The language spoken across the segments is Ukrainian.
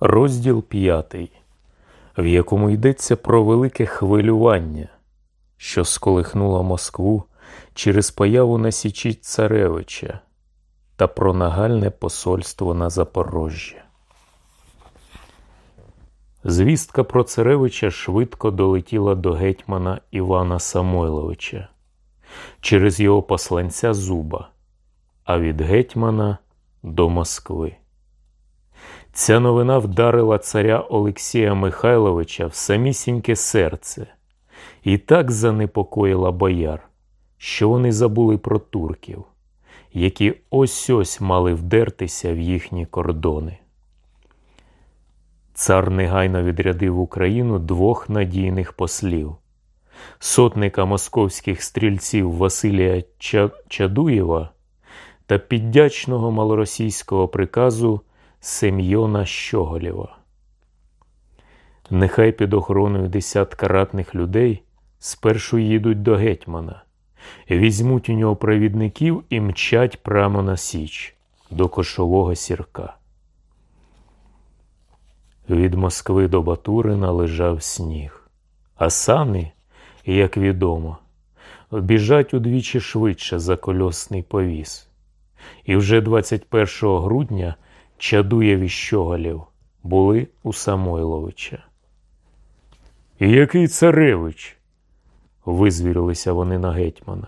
Розділ п'ятий, в якому йдеться про велике хвилювання, що сколихнуло Москву через появу на Січі Царевича та про нагальне посольство на Запорожжя. Звістка про царевича швидко долетіла до гетьмана Івана Самойловича через його посланця Зуба, а від гетьмана до Москви. Ця новина вдарила царя Олексія Михайловича в самісіньке серце і так занепокоїла бояр, що вони забули про турків, які ось ось мали вдертися в їхні кордони. Цар негайно відрядив Україну двох надійних послів сотника московських стрільців Василія Чадуєва та піддячного малоросійського приказу Сем'йона Щоголєва. Нехай під охороною десятка ратних людей спершу їдуть до гетьмана, візьмуть у нього провідників і мчать прямо на Січ до кошового сірка. Від Москви до Батурина лежав сніг, а сани, як відомо, біжать удвічі швидше за кольосний повіз. І вже 21 грудня Чадуєв і Щоголів були у Самойловича. Який царевич? визвірилися вони на гетьмана.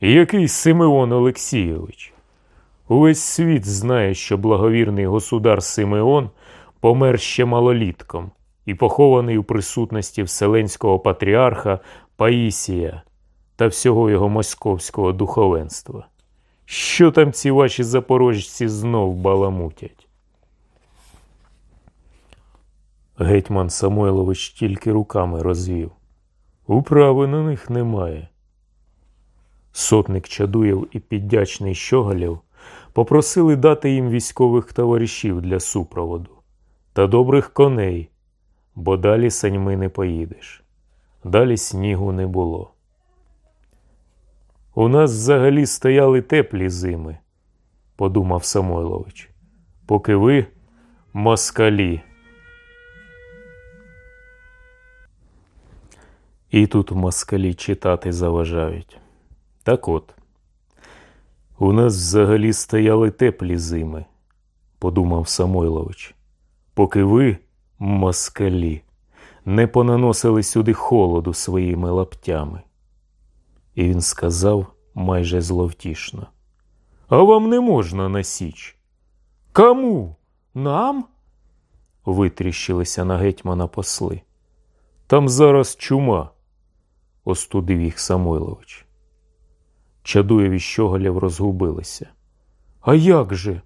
Який Симеон Олексійович? Увесь світ знає, що благовірний государ Симеон помер ще малолітком і похований у присутності вселенського патріарха Паїсія та всього його московського духовенства. Що там ці ваші запорожці знов баламутять? Гетьман Самойлович тільки руками розвів. Управи на них немає. Сотник Чадуєв і піддячний Щоголєв попросили дати їм військових товаришів для супроводу та добрих коней, бо далі саньми не поїдеш. Далі снігу не було. У нас взагалі стояли теплі зими, подумав Самойлович, поки ви москалі. І тут москалі читати заважають. Так от, у нас взагалі стояли теплі зими, подумав Самойлович, поки ви, москалі, не понаносили сюди холоду своїми лаптями. І він сказав майже зловтішно. А вам не можна на січ? Кому? Нам? витріщилися на гетьмана посли. Там зараз чума, остудив їх Самойлович. Чадуєв і Щоголєв розгубилися. А як же?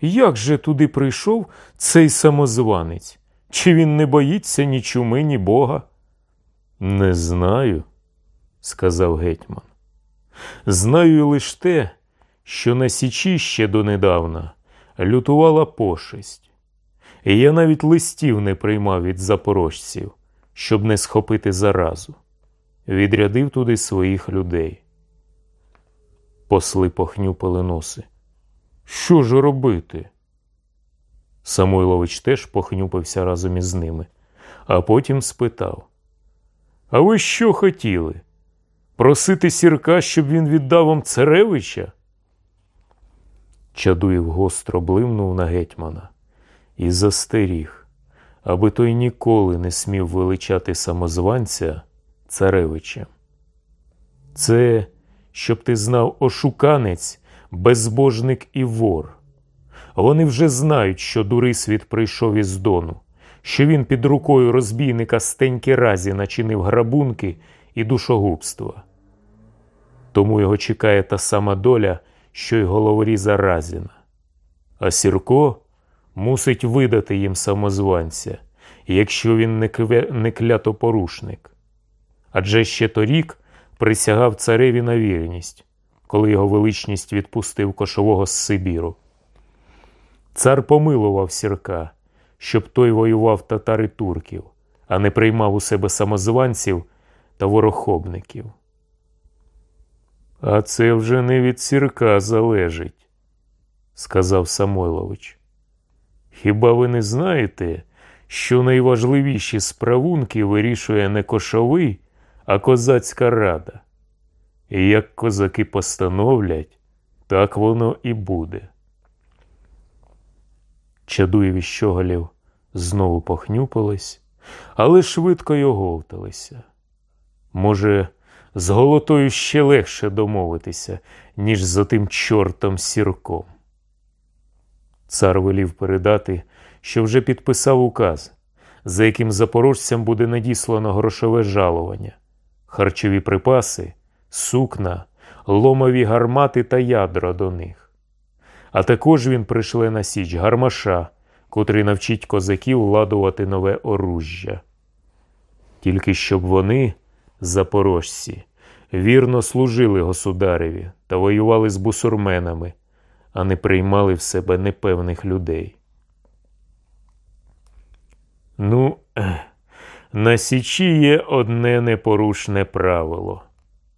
Як же туди прийшов цей самозванець? Чи він не боїться ні чуми, ні бога? Не знаю, сказав гетьман. Знаю лише те, що на Січі ще донедавна лютувала пошесть, і я навіть листів не приймав від запорожців, щоб не схопити заразу, відрядив туди своїх людей. Посли похнюпили носи. Що ж робити? Самойлович теж похнюпився разом із ними, а потім спитав: А ви що хотіли? Просити сірка, щоб він віддав вам царевича? Чадуєв гостро блимнув на гетьмана і застеріг, аби той ніколи не смів величати самозванця царевичем. Це, щоб ти знав, ошуканець, безбожник і вор. Вони вже знають, що Дурисвіт прийшов із Дону, що він під рукою розбійника Стеньки разі начинив грабунки і душогубства. Тому його чекає та сама доля, що й головоріза Разіна. А Сірко мусить видати їм самозванця, якщо він не, кве... не клятопорушник. Адже ще торік присягав цареві на вірність, коли його величність відпустив кошового з Сибіру. Цар помилував сірка, щоб той воював татари турків, а не приймав у себе самозванців та ворохобників. А це вже не від сірка залежить, сказав Самойлович. Хіба ви не знаєте, що найважливіші справунки вирішує не кошовий, а козацька рада? І як козаки постановлять, так воно і буде. Чадуєві щоголів знову похнюпились, але швидко й оговталися. Може, з голотою ще легше домовитися, ніж за тим чортом сірком. Цар велів передати, що вже підписав указ, за яким запорожцям буде надіслано грошове жалування, харчові припаси, сукна, ломові гармати та ядра до них. А також він прийшле на січ гармаша, котрий навчить козаків ладувати нове оружжя. Тільки щоб вони, запорожці, вірно служили государеві та воювали з бусурменами, а не приймали в себе непевних людей. Ну, на Січі є одне непорушне правило,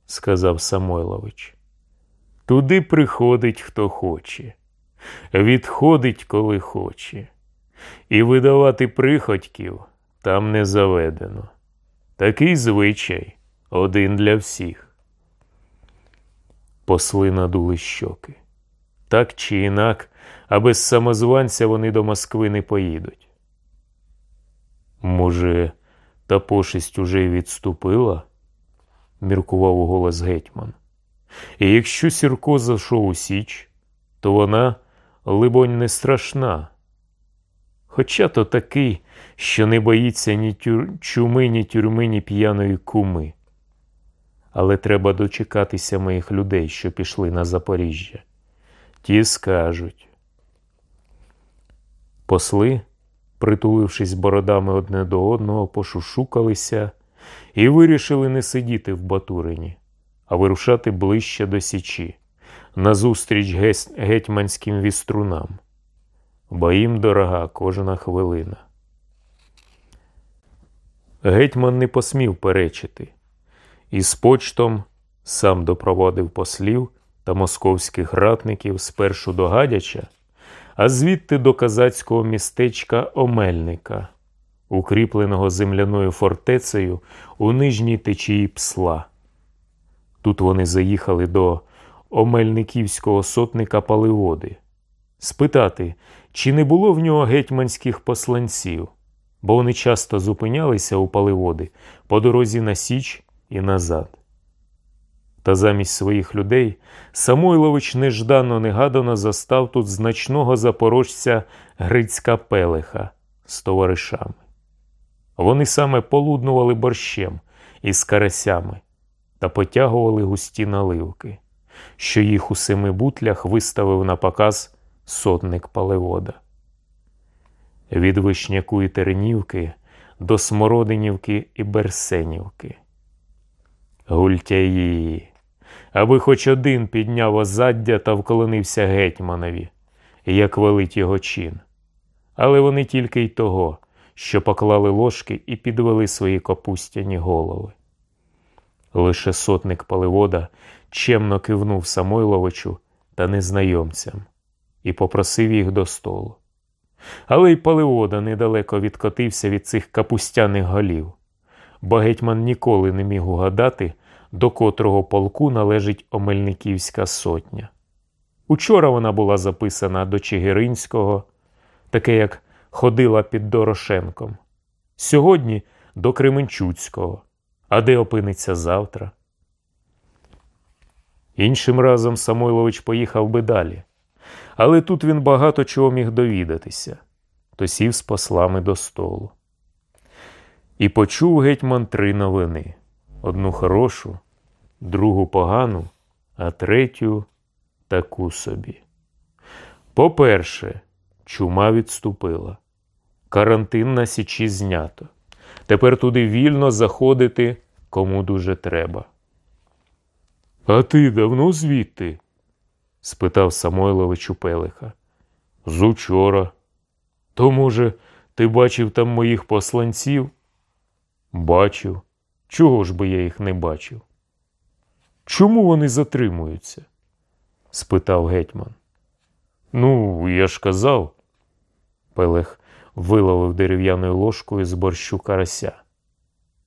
сказав Самойлович. Туди приходить хто хоче, відходить, коли хоче, і видавати приходьків там не заведено. Такий звичай один для всіх. Посли надули щоки. Так чи інак, а без самозванця вони до Москви не поїдуть. Може, та пошесть уже відступила? міркував у голос гетьман. І якщо Сірко зайшов у Січ, то вона, либонь, не страшна. Хоча то такий, що не боїться ні тюр... чуми, ні тюрми, ні п'яної куми. Але треба дочекатися моїх людей, що пішли на Запоріжжя. Ті скажуть. Посли, притулившись бородами одне до одного, пошушукалися і вирішили не сидіти в Батурині, а вирушати ближче до Січі, назустріч гетьманським віструнам. Бо їм дорога кожна хвилина. Гетьман не посмів перечити, і з почтом сам допроводив послів та московських ратників спершу до Гадяча, а звідти до казацького містечка Омельника, укріпленого земляною фортецею у нижній течії псла. Тут вони заїхали до Омельниківського сотника Паливоди, спитати, чи не було в нього гетьманських посланців, бо вони часто зупинялися у Паливоди по дорозі на Січ і назад. Та замість своїх людей Самойлович неждано негадано застав тут значного запорожця Грицька Пелеха з товаришами. Вони саме полуднували борщем із карасями та потягували густі наливки, що їх у семи бутлях виставив на показ сотник палевода. Від Вишняку і Тернівки до Смородинівки і Берсенівки. Гультяї аби хоч один підняв озаддя та вклонився гетьманові, як велить його чин. Але вони тільки й того, що поклали ложки і підвели свої капустяні голови. Лише сотник Паливода чемно кивнув Самойловичу та незнайомцям і попросив їх до столу. Але й Паливода недалеко відкотився від цих капустяних голів, бо гетьман ніколи не міг угадати, до котрого полку належить Омельниківська сотня. Учора вона була записана до Чигиринського, таке як ходила під Дорошенком. Сьогодні до Кременчуцького, а де опиниться завтра. Іншим разом Самойлович поїхав би далі, але тут він багато чого міг довідатися, то сів з послами до столу. І почув гетьман три новини одну хорошу, другу погану, а третю таку собі. По-перше, чума відступила. Карантин на січі знято. Тепер туди вільно заходити кому дуже треба. А ти давно звідти? Спитав Самойлович у Пелиха. З учора. То, може, ти бачив там моїх посланців? Бачив. Чого ж би я їх не бачив? Чому вони затримуються? спитав гетьман. Ну, я ж казав. Пелех виловив дерев'яною ложкою з борщу карася.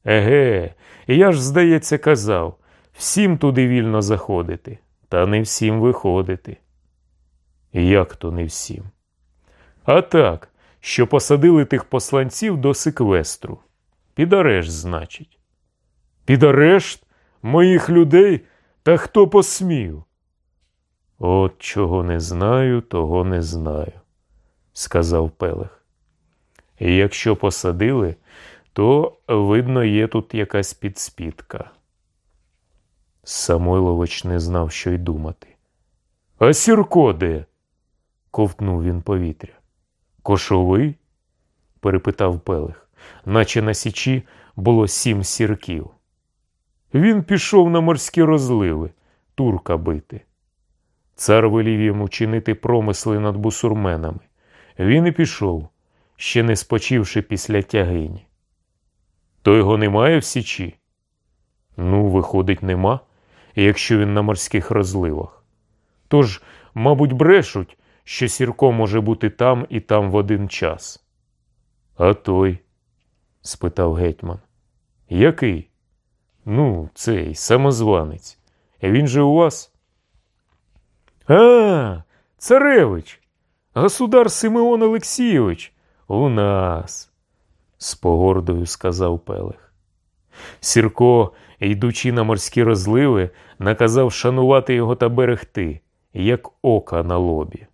Еге, я ж, здається, казав, всім туди вільно заходити, та не всім виходити. Як то не всім? А так, що посадили тих посланців до секвестру. Під арешт, значить. Під арешт? Моїх людей? Та хто посмів? От чого не знаю, того не знаю, сказав Пелех. І якщо посадили, то, видно, є тут якась підспітка. Самойлович не знав, що й думати. А Сірко де? ковтнув він повітря. Кошовий? перепитав Пелех, наче на січі було сім сірків. Він пішов на морські розливи, турка бити. Цар велів йому чинити промисли над бусурменами. Він і пішов, ще не спочивши після тягині. То його немає в січі? Ну, виходить, нема, якщо він на морських розливах. Тож, мабуть, брешуть, що Сірко може бути там і там в один час. А той? спитав гетьман. Який? Ну, цей самозванець. Він же у вас? А, царевич, государ Симеон Олексійович, у нас, з погордою сказав Пелех. Сірко, йдучи на морські розливи, наказав шанувати його та берегти, як ока на лобі.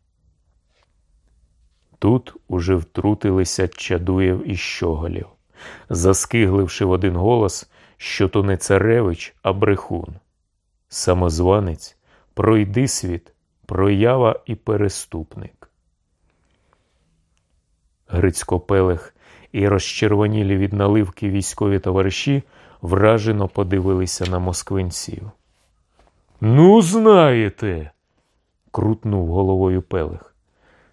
Тут уже втрутилися Чадуєв і Щоголів, заскигливши в один голос, що то не царевич, а брехун. Самозванець, пройди світ, проява і переступник. Грицько Пелех і розчервонілі від наливки військові товариші вражено подивилися на москвинців. Ну, знаєте, крутнув головою Пелех.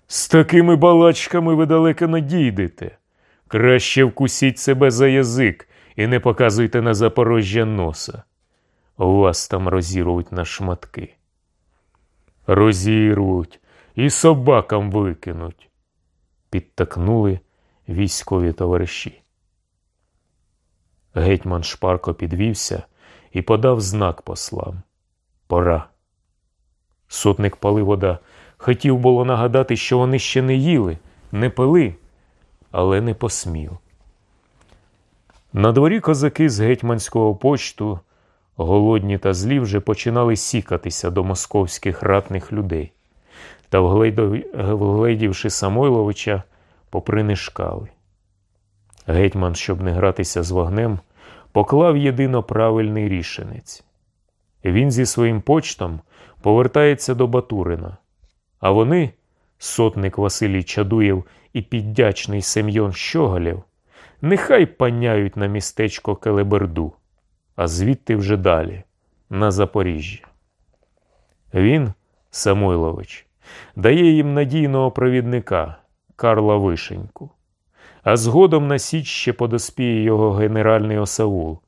З такими балачками ви далеко не дійдете. Краще вкусіть себе за язик і не показуйте на Запорожжя носа. Вас там розірвуть на шматки. Розірвуть і собакам викинуть, підтакнули військові товариші. Гетьман шпарко підвівся і подав знак послам. Пора. Сотник Паливода хотів було нагадати, що вони ще не їли, не пили, але не посмів. На дворі козаки з гетьманського почту, голодні та злі, вже починали сікатися до московських ратних людей та, вгледівши Самойловича, попринишкали. Гетьман, щоб не гратися з вогнем, поклав єдино правильний рішенець. Він зі своїм почтом повертається до Батурина, а вони, сотник Василій Чадуєв і піддячний Сем'йон Щоголєв, нехай паняють на містечко Келеберду, а звідти вже далі, на Запоріжжя. Він, Самойлович, дає їм надійного провідника Карла Вишеньку, а згодом на січ ще подоспіє його генеральний осаул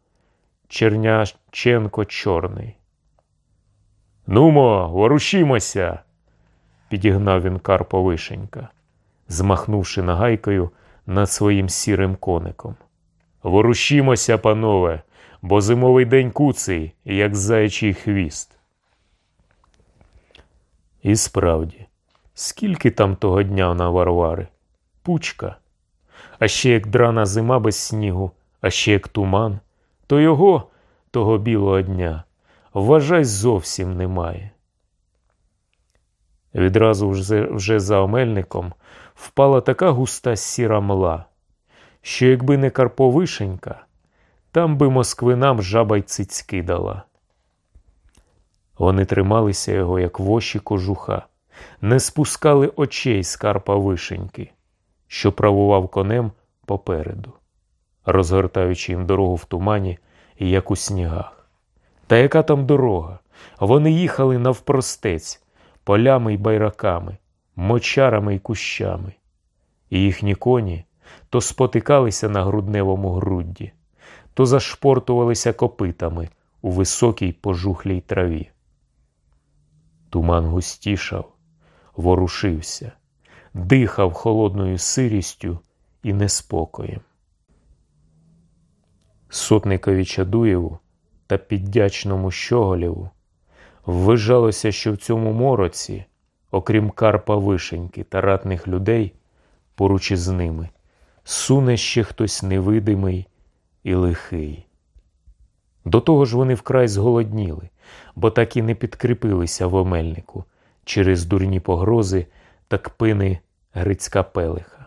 Черняченко Чорний. Нумо, ворушімося, підігнав він Карпо Вишенька, змахнувши нагайкою над своїм сірим коником. Ворушімося, панове, бо зимовий день куций, як заячий хвіст. І справді, скільки там того дня на Варвари? Пучка. А ще як драна зима без снігу, а ще як туман, то його, того білого дня, вважай, зовсім немає. Відразу вже, за омельником впала така густа сіра мла, що якби не Карповишенька, там би москвинам жаба й цицьки дала. Вони трималися його, як воші кожуха, не спускали очей з Карпа Вишеньки, що правував конем попереду, розгортаючи їм дорогу в тумані, як у снігах. Та яка там дорога? Вони їхали навпростець, полями й байраками, мочарами й кущами, і їхні коні то спотикалися на грудневому грудді, то зашпортувалися копитами у високій пожухлій траві. Туман густішав, ворушився, дихав холодною сирістю і неспокоєм. Сотникові Чадуєву та піддячному Щоголєву ввижалося, що в цьому мороці, окрім Карпа Вишеньки та ратних людей, поруч із ними, суне ще хтось невидимий і лихий. До того ж вони вкрай зголодніли, бо так і не підкріпилися в омельнику через дурні погрози та кпини Грицька Пелиха.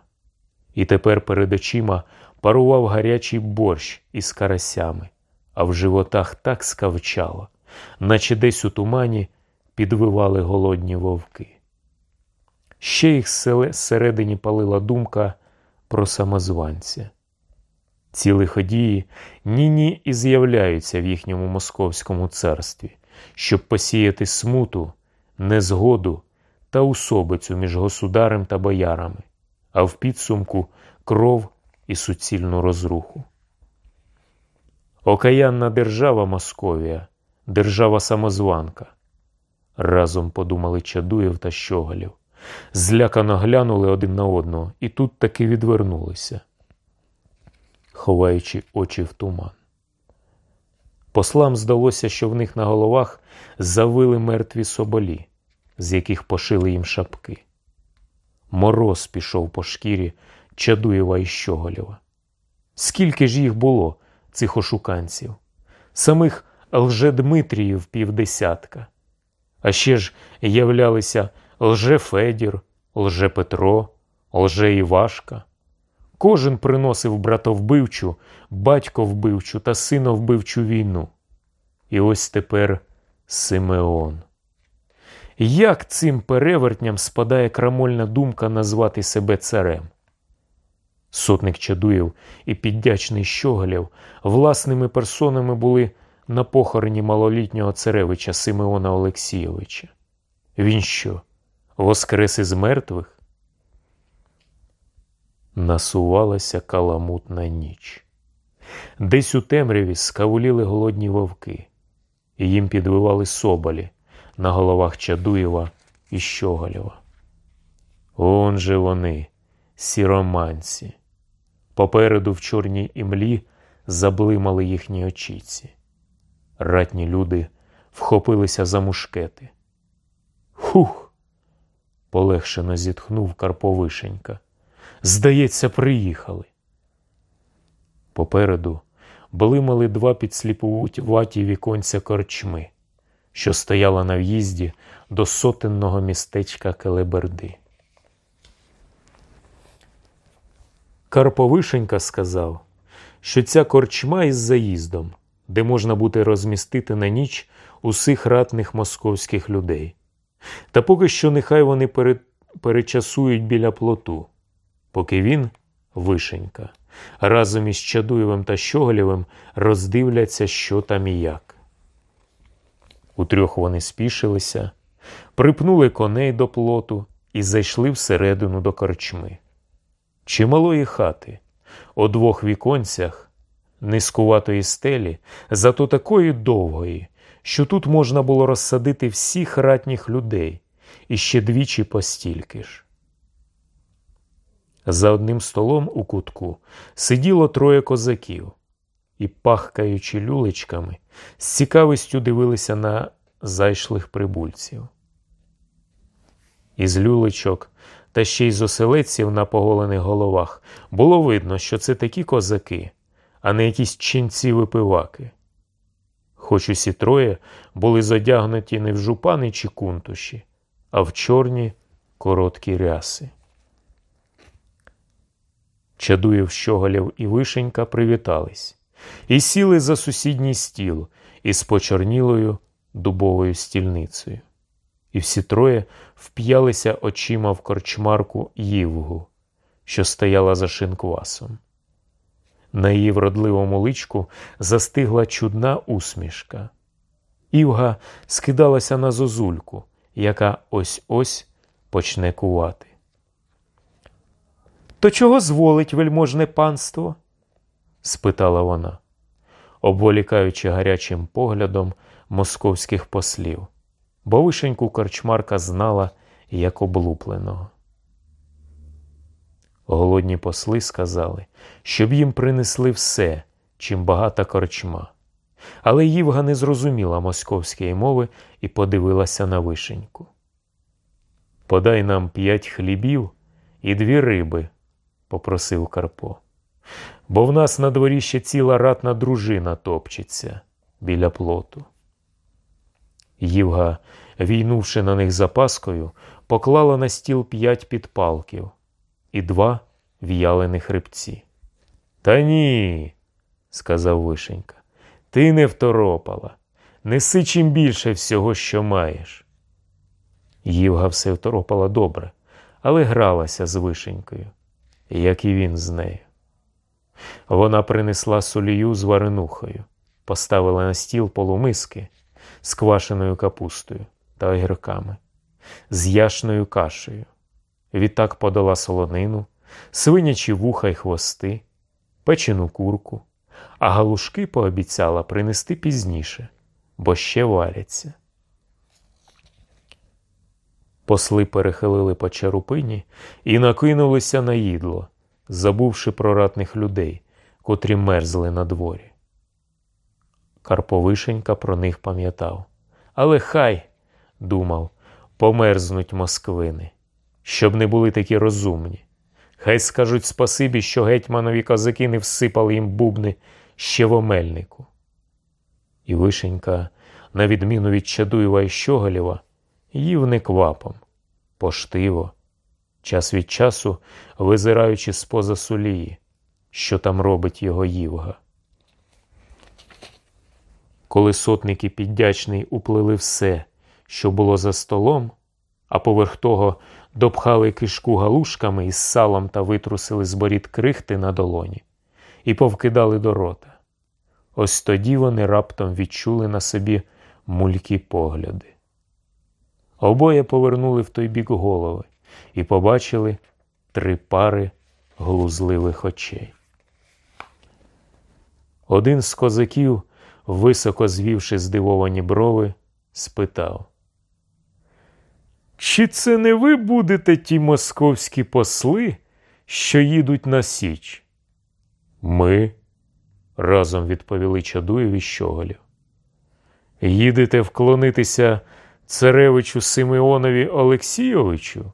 І тепер перед очима парував гарячий борщ із карасями, а в животах так скавчало, наче десь у тумані підвивали голодні вовки. Ще їх зсередині палила думка про самозванця. Ці лиходії ні-ні і з'являються в їхньому московському царстві, щоб посіяти смуту, незгоду та усобицю між государем та боярами, а в підсумку кров і суцільну розруху. Окаянна держава Московія, держава самозванка. Разом подумали Чадуєв та Щоголів. Злякано глянули один на одного і тут таки відвернулися, ховаючи очі в туман. Послам здалося, що в них на головах завили мертві соболі, з яких пошили їм шапки. Мороз пішов по шкірі Чадуєва і Щоголєва. Скільки ж їх було, цих ошуканців, самих лжедмитріїв півдесятка, а ще ж являлися лже Федір, лже Петро, лже. Кожен приносив братовбивчу, батьковбивчу та синовбивчу війну. І ось тепер Симеон. Як цим перевертням спадає крамольна думка назвати себе царем? Сотник Чадуєв і піддячний Щоголєв власними персонами були на похороні малолітнього царевича Симеона Олексійовича. Він що, воскрес із мертвих? Насувалася каламутна ніч. Десь у темряві скавуліли голодні вовки, їм підвивали соболі на головах Чадуєва і Щоголєва. Он же вони, сіроманці. Попереду в чорній імлі заблимали їхні очіці. Ратні люди вхопилися за мушкети. Хух! полегшено зітхнув Карповишенька. Здається, приїхали. Попереду блимали два підсліпуваті віконця корчми, що стояла на в'їзді до сотенного містечка Келеберди. Карповишенька сказав, що ця корчма із заїздом, де можна буде розмістити на ніч усіх ратних московських людей. Та поки що нехай вони перед... перечасують біля плоту, поки він, вишенька, разом із Чадуєвим та Щоголєвим роздивляться, що там і як. Утрьох вони спішилися, припнули коней до плоту і зайшли всередину до корчми чималої хати, у двох віконцях низкуватої стелі, зато такої довгої, що тут можна було розсадити всіх ратніх людей і ще двічі постільки ж. За одним столом у кутку сиділо троє козаків і, пахкаючи люлечками, з цікавістю дивилися на зайшлих прибульців. Із люлечок та ще й з оселедців на поголених головах, було видно, що це такі козаки, а не якісь ченці випиваки. Хоч усі троє були задягнуті не в жупани чи кунтуші, а в чорні короткі ряси. Чадуєв, Щоголєв і Вишенька привітались і сіли за сусідній стіл із почорнілою дубовою стільницею і всі троє вп'ялися очима в корчмарку Ївгу, що стояла за шинквасом. На її вродливому личку застигла чудна усмішка. Івга скидалася на зозульку, яка ось ось почне кувати. То чого зволить вельможне панство? Спитала вона, обволікаючи гарячим поглядом московських послів бо вишеньку корчмарка знала як облупленого. Голодні посли сказали, щоб їм принесли все, чим багата корчма. Але Ївга не зрозуміла московської мови і подивилася на вишеньку. Подай нам п'ять хлібів і дві риби, попросив Карпо. Бо в нас на дворі ще ціла ратна дружина топчеться біля плоту. Ївга, війнувши на них запаскою, поклала на стіл п'ять підпалків і два в'ялені хребці. Та ні, сказав Вишенька, ти не второпала. Неси чим більше всього, що маєш. Ївга все второпала добре, але гралася з вишенькою, як і він з нею. Вона принесла солію з варенухою, поставила на стіл полумиски з квашеною капустою та огірками, з яшною кашею. Відтак подала солонину, свинячі вуха й хвости, печену курку, а галушки пообіцяла принести пізніше, бо ще варяться. Посли перехилили по чарупині і накинулися на їдло, забувши про ратних людей, котрі мерзли на дворі. Карповишенька про них пам'ятав. Але хай, думав, померзнуть москвини, щоб не були такі розумні. Хай скажуть спасибі, що гетьманові козаки не всипали їм бубни ще в омельнику. І вишенька, на відміну від Чадуєва і Щоголєва, їв не квапом, поштиво, час від часу визираючи з поза сулії, що там робить його ївга. Коли сотники піддячний уплили все, що було за столом, а поверх того допхали кишку галушками із салом та витрусили з борід крихти на долоні і повкидали до рота. Ось тоді вони раптом відчули на собі мулькі погляди. Обоє повернули в той бік голови і побачили три пари глузливих очей. Один з козаків, високо звівши здивовані брови, спитав Чи це не ви будете ті московські посли, що їдуть на Січ? Ми, разом відповіли Чадуєв і Щоголів. Їдете вклонитися царевичу Симеонові Олексійовичу?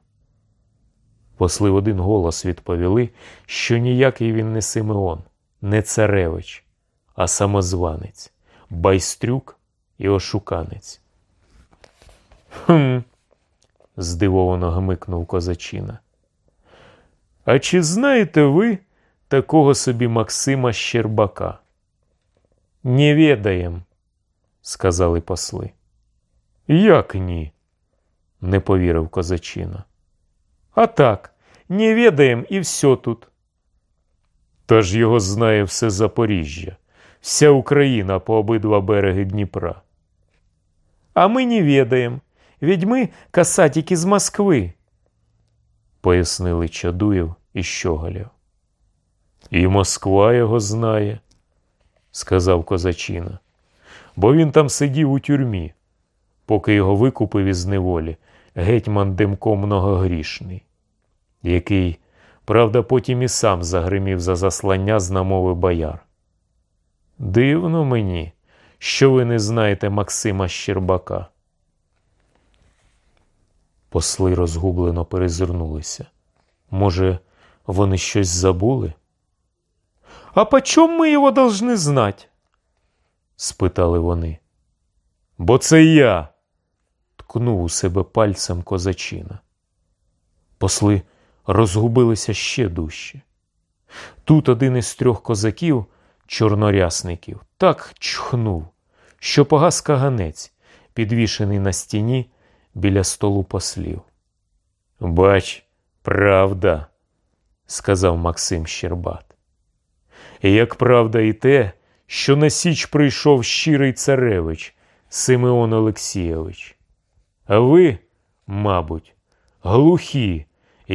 Посли в один голос відповіли, що ніякий він не Симеон, не царевич, а самозванець, байстрюк і ошуканець. Хм, здивовано гмикнув козачина. А чи знаєте ви такого собі Максима Щербака? Не ведаєм, сказали посли. Як ні? не повірив козачина. А так, не ведаєм і все тут. Та ж його знає все Запоріжжя, вся Україна по обидва береги Дніпра. А ми не ведаєм, ведь ми касатики з Москви, пояснили Чадуєв і Щоголєв. І Москва його знає, сказав козачина, бо він там сидів у тюрмі, поки його викупив із неволі гетьман Демко Многогрішний, який, правда, потім і сам загримів за заслання з намови бояр. Дивно мені, що ви не знаєте Максима Щербака. Посли розгублено перезирнулися. Може, вони щось забули? А почем ми його должны знать? спитали вони. Бо це я, ткнув у себе пальцем козачина. Посли розгубилися ще дужче. Тут один із трьох козаків, чорнорясників, так чхнув, що погас каганець, підвішений на стіні біля столу послів. Бач, правда, сказав Максим Щербат. Як правда, і те, що на Січ прийшов щирий царевич Симеон Олексійович. А ви, мабуть, глухі,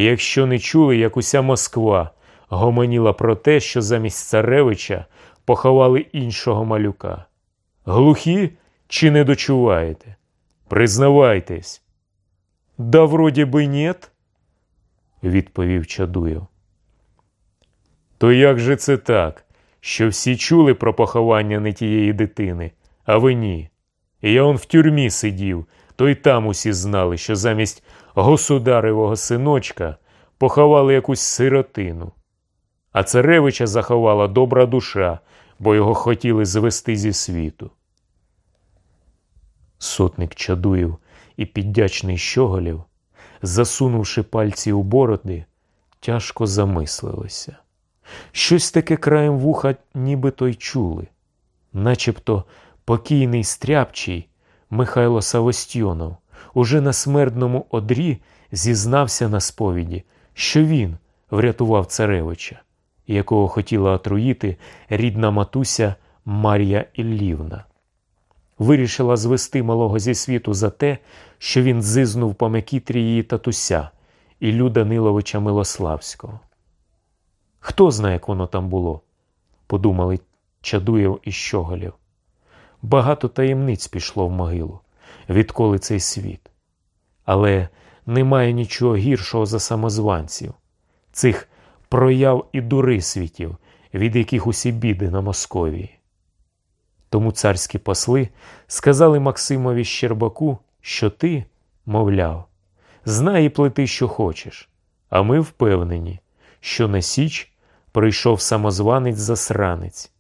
якщо не чули, як уся Москва гомоніла про те, що замість царевича поховали іншого малюка. Глухі чи не дочуваєте? Признавайтесь. Да вроді би нет, відповів Чадуєв. То як же це так, що всі чули про поховання не тієї дитини, а ви ні? І я он в тюрмі сидів, то й там усі знали, що замість государевого синочка поховали якусь сиротину. А царевича заховала добра душа, бо його хотіли звести зі світу. Сотник Чадуєв і піддячний щоголів, засунувши пальці у бороди, тяжко замислилися. Щось таке краєм вуха нібито й чули, начебто покійний стряпчий Михайло Савостьйонов уже на смертному одрі зізнався на сповіді, що він врятував царевича, якого хотіла отруїти рідна матуся Марія Іллівна. Вирішила звести малого зі світу за те, що він зизнув по мекітрі її татуся Іллю Даниловича Милославського. Хто знає, як воно там було, подумали Чадуєв і Щоголєв. Багато таємниць пішло в могилу, відколи цей світ. Але немає нічого гіршого за самозванців, цих прояв і дури світів, від яких усі біди на Московії. Тому царські посли сказали Максимові Щербаку, що ти, мовляв, знай і плети, що хочеш, а ми впевнені, що на Січ прийшов самозванець-засранець,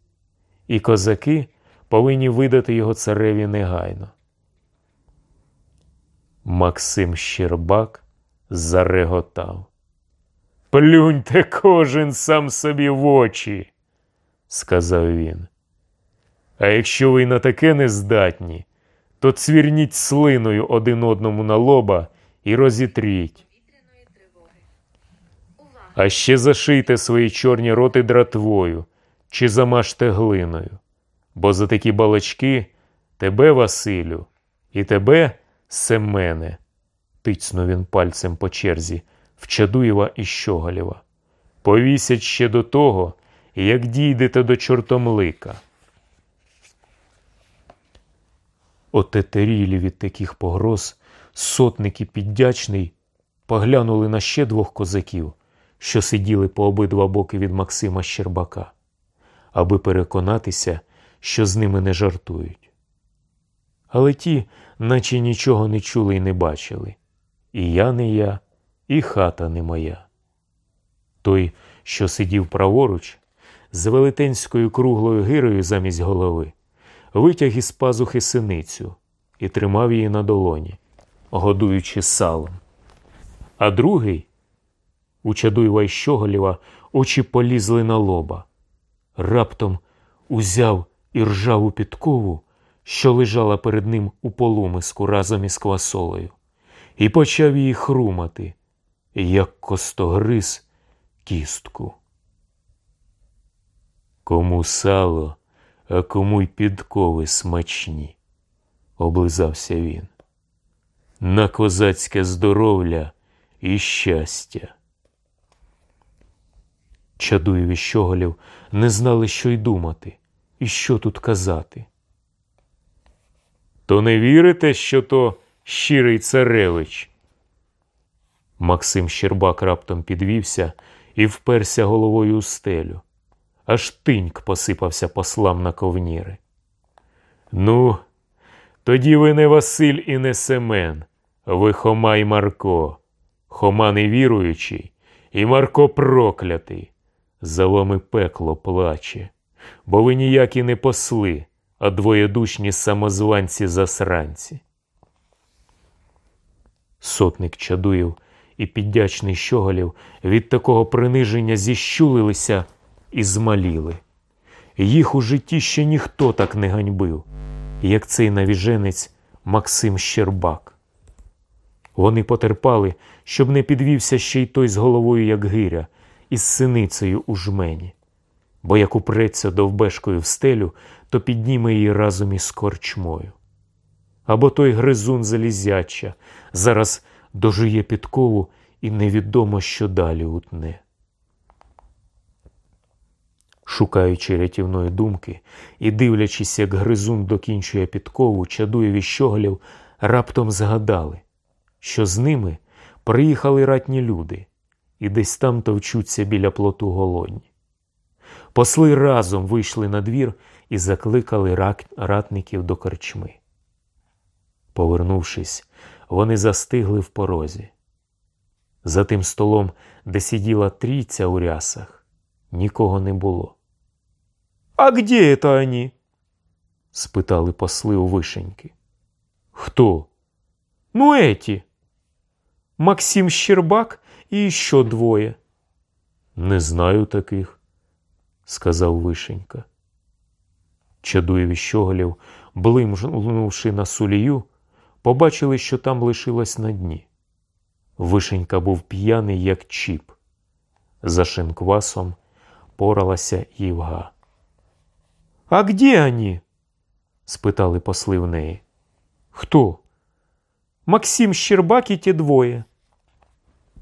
і козаки повинні видати його цареві негайно. Максим Щербак зареготав. Плюньте кожен сам собі в очі, сказав він. А якщо ви на таке не здатні, то цвірніть слиною один одному на лоба і розітріть. А ще зашийте свої чорні роти дратвою чи замажте глиною, бо за такі балачки тебе, Василю, і тебе, Семене, тицнув він пальцем по черзі в Чадуєва і Щоголєва. Повісять ще до того, як дійдете до чортомлика. Отетерілі від таких погроз сотники піддячний поглянули на ще двох козаків, що сиділи по обидва боки від Максима Щербака, аби переконатися, що з ними не жартують. Але ті, наче нічого не чули і не бачили. І я не я, і хата не моя. Той, що сидів праворуч, з велетенською круглою гирою замість голови, витяг із пазухи синицю і тримав її на долоні, годуючи салом. А другий, у Чадуєва й Щоголєва, очі полізли на лоба. Раптом узяв і ржаву підкову, що лежала перед ним у полумиску разом із квасолею, і почав її хрумати, як костогриз кістку. Кому сало, а кому й підкови смачні, облизався він. На козацьке здоров'я і щастя. Чадуєв і щоголів не знали, що й думати, і що тут казати. То не вірите, що то щирий царевич? Максим Щербак раптом підвівся і вперся головою у стелю. Аж тиньк посипався послам на ковніри. Ну, тоді ви не Василь і не Семен, ви Хома й Марко, Хома невіруючий і Марко проклятий. За вами пекло плаче, бо ви ніякі не посли, а двоєдушні самозванці засранці. Сотник Чадуєв і піддячний щоголів від такого приниження зіщулилися і змаліли. Їх у житті ще ніхто так не ганьбив, як цей навіженець Максим Щербак. Вони потерпали, щоб не підвівся ще й той з головою, як гиря, із синицею у жмені, бо як упреться довбешкою в стелю, то підніме її разом із корчмою. Або той гризун залізяча зараз дожує підкову і невідомо, що далі утне. Шукаючи рятівної думки і дивлячись, як гризун докінчує підкову, Чадуєві щоголів, раптом згадали, що з ними приїхали ратні люди і десь там товчуться біля плоту голодні. Посли разом вийшли на двір і закликали ратників до корчми. Повернувшись, вони застигли в порозі. За тим столом, де сиділа трійця у рясах, нікого не було. А где это они? спитали посли у вишеньки. Хто? Ну эти. Максим Щербак и еще двое. Не знаю таких, сказав Вишенька. Чадуєв і щоголів, блимнувши на сулію, побачили, що там лишилось на дні. Вишенька був п'яний, як чіп. За шинквасом поралася Євга. А где они? Спитали посли в неї. Кто? Максим Щербак и те двое.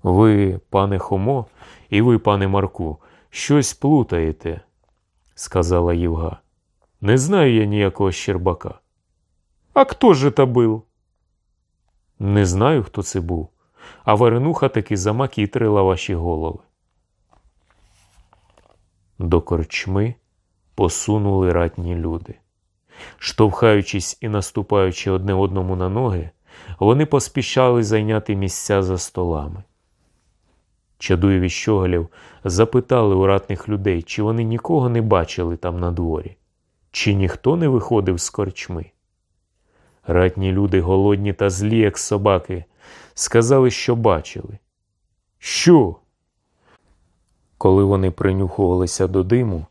Ви, пане Хомо, і ви, пане Марку, щось плутаєте, сказала Євга. Не знаю я ніякого Щербака. А кто же это был? Не знаю, хто це був, а Варенуха таки замакітрила ваші голови. До корчми посунули ратні люди. Штовхаючись і наступаючи одне одному на ноги, вони поспішали зайняти місця за столами. Чадуєві щоголів запитали у ратних людей, чи вони нікого не бачили там на дворі, чи ніхто не виходив з корчми. Ратні люди, голодні та злі, як собаки, сказали, що бачили. Що? Коли вони принюхувалися до диму,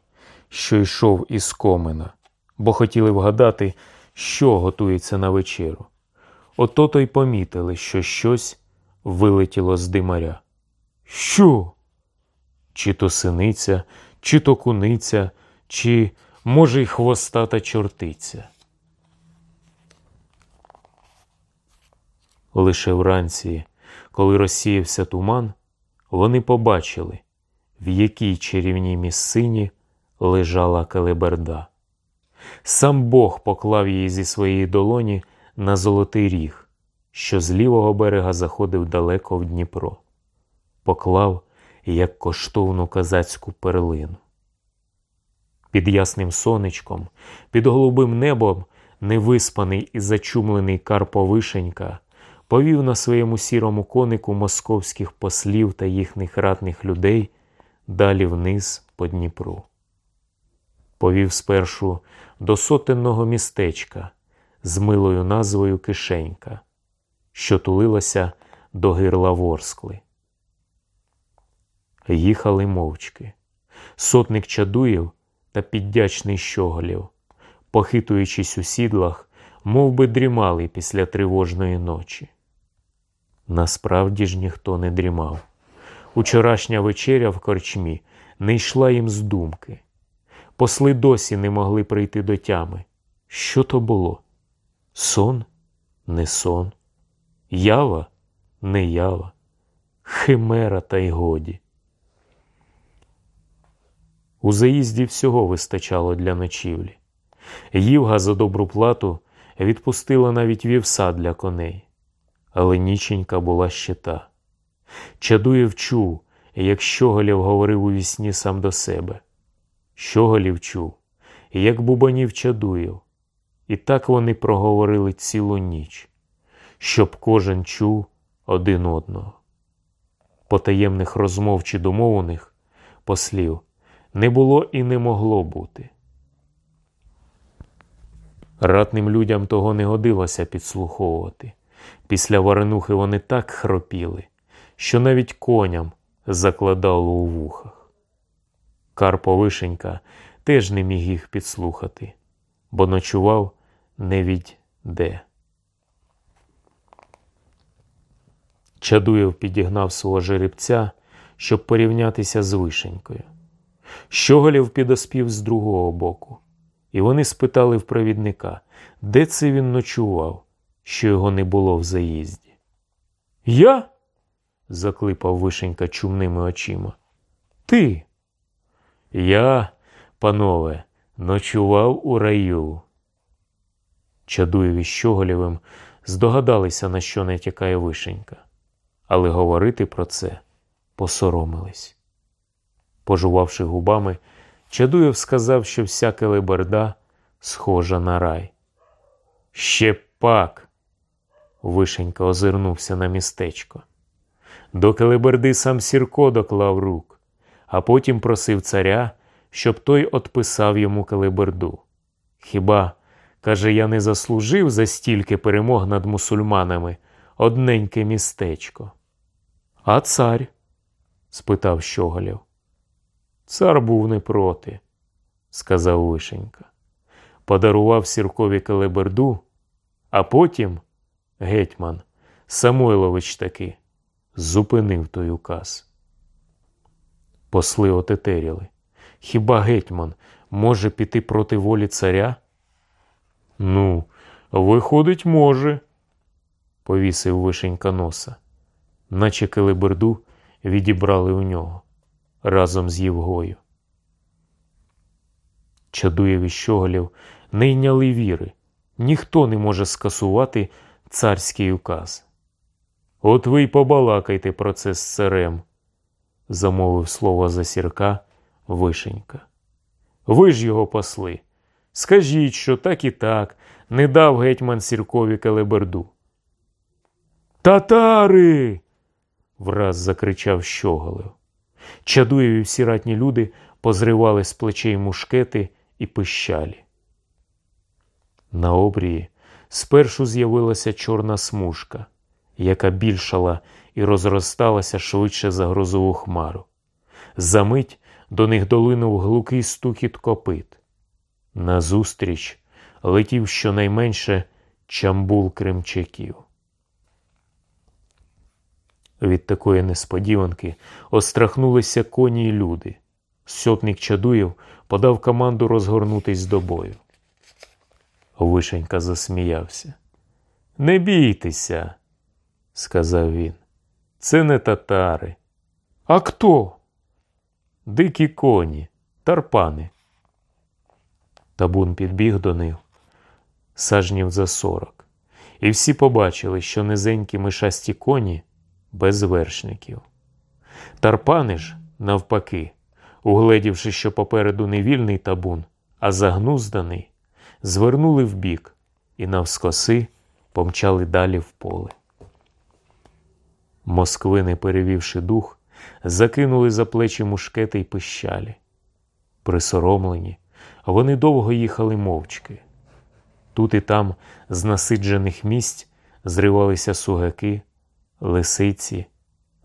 що йшов із комина, бо хотіли вгадати, що готується на вечеру. Ото то й помітили, що щось вилетіло з димаря. Що? Чи то синиця, чи то куниця, чи, може, й хвостата чортиця. Лише вранці, коли розсіявся туман, вони побачили, в якій чарівній місцині лежала Келеберда. Сам Бог поклав її зі своєї долоні на золотий ріг, що з лівого берега заходив далеко в Дніпро, поклав як коштовну козацьку перлину. Під ясним сонечком, під голубим небом, невиспаний і зачумлений Карповишенька повів на своєму сірому конику московських послів та їхніх ратних людей далі вниз по Дніпру. Повів спершу до сотенного містечка з милою назвою Кишенька, що тулилася до гирла Ворскли. Їхали мовчки. Сотник Чадуєв та піддячний щоголів, похитуючись у сідлах, мов би дрімали після тривожної ночі. Насправді ж ніхто не дрімав. Учорашня вечеря в корчмі не йшла їм з думки. Посли досі не могли прийти до тями. Що то було? Сон? Не сон. Ява? Не ява. Химера та й годі. У заїзді всього вистачало для ночівлі. Ївга за добру плату відпустила навіть вівса для коней. Але ніченька була ще та. Чадуєв чув, як Щоголів говорив у вісні сам до себе. Щоголів чув, як бубанів Чадуєв. І так вони проговорили цілу ніч, щоб кожен чув один одного. Потаємних розмов чи домовлених послів не було і не могло бути. Ратним людям того не годилося підслуховувати. Після варенухи вони так хропіли, що навіть коням закладало у вухах. Карпо Вишенька теж не міг їх підслухати, бо ночував невідь де. Чадуєв підігнав свого жеребця, щоб порівнятися з вишенькою. Щоголів підоспів з другого боку, і вони спитали в провідника, де це він ночував, що його не було в заїзді. Я? заклипав вишенька чумними очима. Ти? Я, панове, ночував у раю. Чадуєв із Щоголєвим здогадалися, на що не тікає вишенька, але говорити про це посоромились. Пожувавши губами, Чадуєв сказав, що вся келеберда схожа на рай. Ще пак. Вишенька озирнувся на містечко. До келеберди сам Сірко доклав рук, а потім просив царя, щоб той отписав йому келеберду. Хіба, каже, я не заслужив за стільки перемог над мусульманами одненьке містечко. А цар? спитав Щоголєв. Цар був не проти, сказав Вишенька. Подарував сіркові келеберду, а потім гетьман Самойлович таки зупинив той указ. Посли отетеріли. Хіба гетьман може піти проти волі царя? Ну, виходить, може, повісив вишенька носа, наче келеберду відібрали у нього разом з Євгою. Чадуєв і Щоголів не йняли віри. Ніхто не може скасувати царський указ. От ви й побалакайте про це з царем, замовив слово за сірка Вишенька. Ви ж його посли. Скажіть, що так і так не дав гетьман сіркові келеберду. Татари. враз закричав Щоголев. Чадуєві всі ратні люди позривали з плечей мушкети і пищалі. На обрії спершу з'явилася чорна смужка, яка більшала і розросталася швидше за грозову хмару. Замить до них долинув глухий стукіт копит. Назустріч летів щонайменше чамбул кримчаків. Від такої несподіванки острахнулися коні й люди. Сотник Чадуєв подав команду розгорнутись до бою. Вишенька засміявся. Не бійтеся, сказав він. Це не татари. А хто? Дикі коні, тарпани. Табун підбіг до них сажнів за сорок, і всі побачили, що низенькі мишасті коні без вершників. Тарпани ж, навпаки, угледівши, що попереду не вільний табун, а загнузданий, звернули вбік і навскоси помчали далі в поле. Москвини, перевівши дух, закинули за плечі мушкети й пищалі. Присоромлені, вони довго їхали мовчки. Тут і там з насиджених місць зривалися сугаки, лисиці,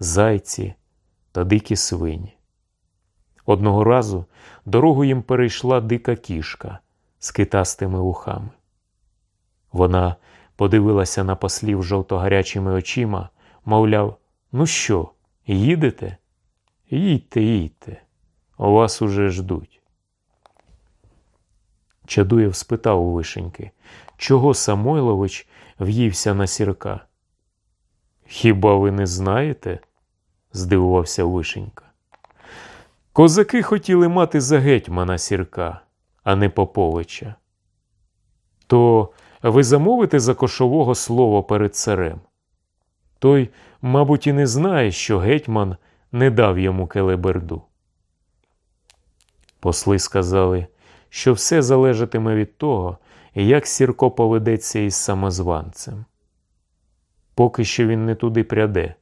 зайці та дикі свині. Одного разу дорогу їм перейшла дика кішка з китастими вухами. Вона подивилася на послів жовтогарячими очима, мовляв, ну що, їдете? Їдьте, їдьте, вас уже ждуть. Чадуєв спитав у вишеньки, чого Самойлович в'ївся на сірка. Хіба ви не знаєте? здивувався Вишенька. Козаки хотіли мати за гетьмана сірка, а не Поповича. То ви замовите за кошового слово перед царем? Той, мабуть, і не знає, що гетьман не дав йому келеберду. Посли сказали, що все залежатиме від того, як Сірко поведеться із самозванцем. Поки що він не туди пряде.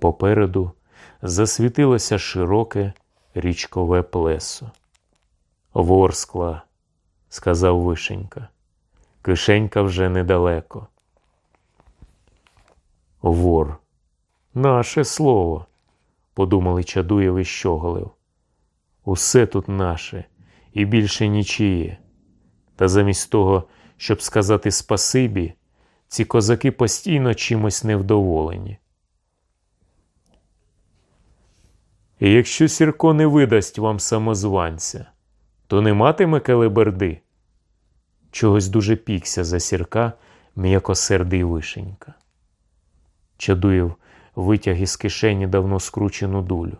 Попереду засвітилося широке річкове плесо. Ворскла, сказав Вишенька. Кишенька вже недалеко. Вор. Наше слово, подумали Чадуєв і Щоголев. Усе тут наше і більше нічиє. Та замість того, щоб сказати спасибі, ці козаки постійно чимось невдоволені. І якщо Сірко не видасть вам самозванця, то не матиме келеберди. Чогось дуже пікся за сірка м'якосердий вишенька. Чадуєв витяг із кишені давно скручену дулю.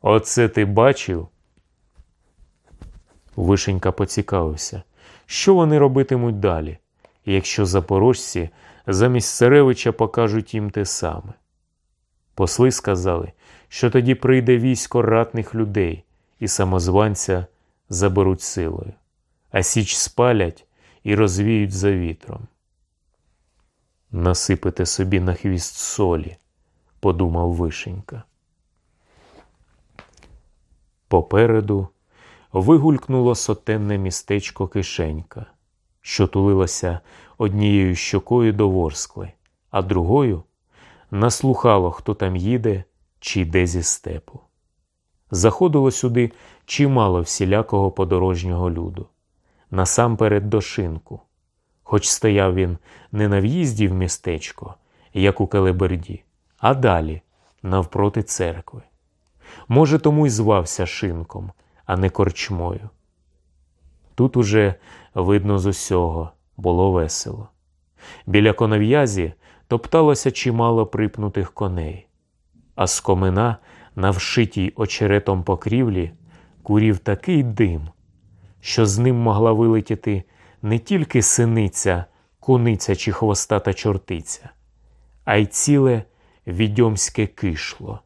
Оце ти бачив? Вишенька поцікавився, що вони робитимуть далі, якщо запорожці замість царевича покажуть їм те саме. Посли сказали, що тоді прийде військо ратних людей і самозванця заберуть силою, а січ спалять і розвіють за вітром. Насипите собі на хвіст солі, подумав Вишенька. Попереду вигулькнуло сотенне містечко Кишенька, що тулилося однією щокою до Ворскли, а другою наслухало, хто там їде чи йде зі степу. Заходило сюди чимало всілякого подорожнього люду, насамперед до шинку, хоч стояв він не на в'їзді в містечко, як у Келеберді, а далі, навпроти церкви. Може, тому й звався шинком, а не корчмою. Тут уже, видно з усього, було весело. Біля конов'язі топталося чимало припнутих коней, а з комина на вшитій очеретом покрівлі курів такий дим, що з ним могла вилетіти не тільки синиця, куниця чи хвостата чортиця, а й ціле відьомське кишло.